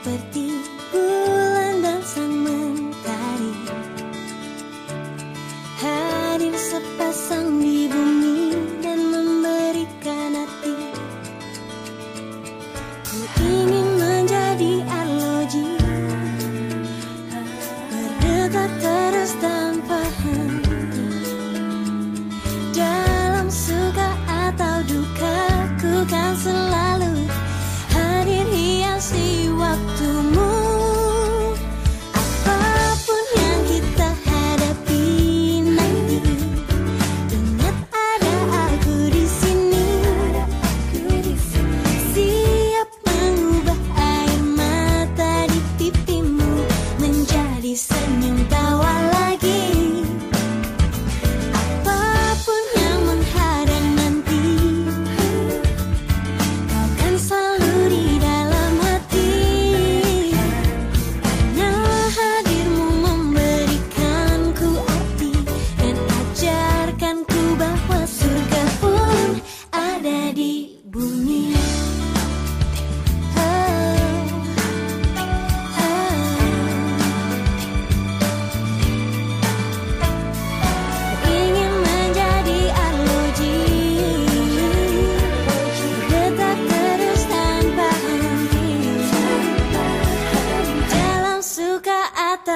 seperti bulan dan sang mentari. Hadir sepasang di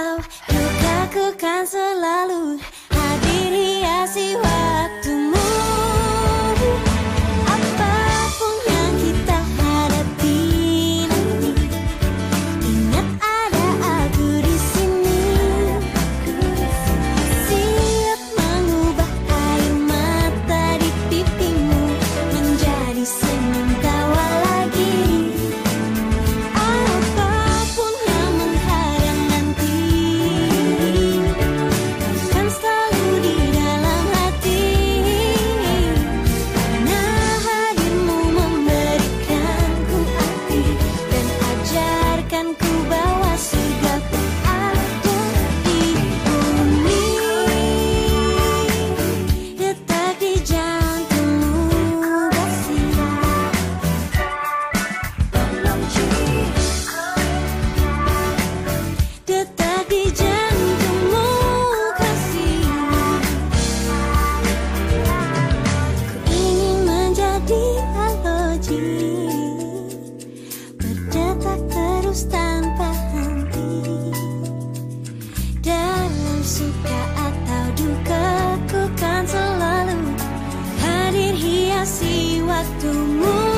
kau Lukaku kan selalu. waktumu.